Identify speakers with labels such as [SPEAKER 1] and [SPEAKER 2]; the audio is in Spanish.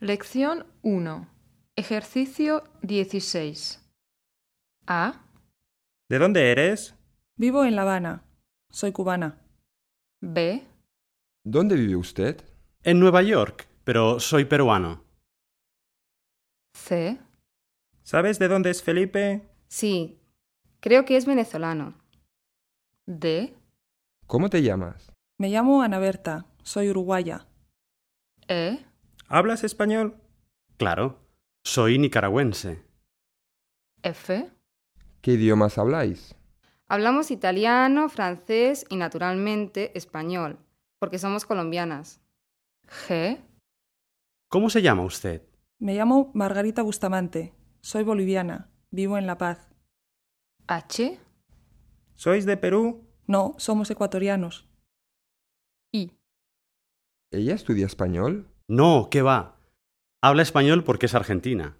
[SPEAKER 1] Lección 1. Ejercicio 16. A,
[SPEAKER 2] ¿De dónde eres?
[SPEAKER 3] Vivo en La Habana. Soy cubana.
[SPEAKER 1] B,
[SPEAKER 4] ¿Dónde vive usted?
[SPEAKER 5] En Nueva York, pero soy peruano.
[SPEAKER 1] C,
[SPEAKER 2] ¿Sabes de dónde es Felipe?
[SPEAKER 6] Sí, creo que es venezolano.
[SPEAKER 1] D,
[SPEAKER 4] ¿Cómo te llamas?
[SPEAKER 3] Me llamo Ana Berta. Soy uruguaya.
[SPEAKER 1] E,
[SPEAKER 2] ¿Hablas español?
[SPEAKER 5] Claro, soy nicaragüense.
[SPEAKER 1] F,
[SPEAKER 4] ¿Qué idiomas habláis?
[SPEAKER 6] Hablamos italiano, francés y naturalmente español, porque somos colombianas.
[SPEAKER 1] G,
[SPEAKER 5] ¿Cómo se llama usted?
[SPEAKER 3] Me llamo Margarita Bustamante. Soy boliviana. Vivo en La Paz.
[SPEAKER 1] H,
[SPEAKER 2] ¿Sois de Perú?
[SPEAKER 3] No, somos ecuatorianos.
[SPEAKER 1] I.
[SPEAKER 4] ¿Ella estudia español?
[SPEAKER 5] No, ¿qué va? Habla español porque es argentina.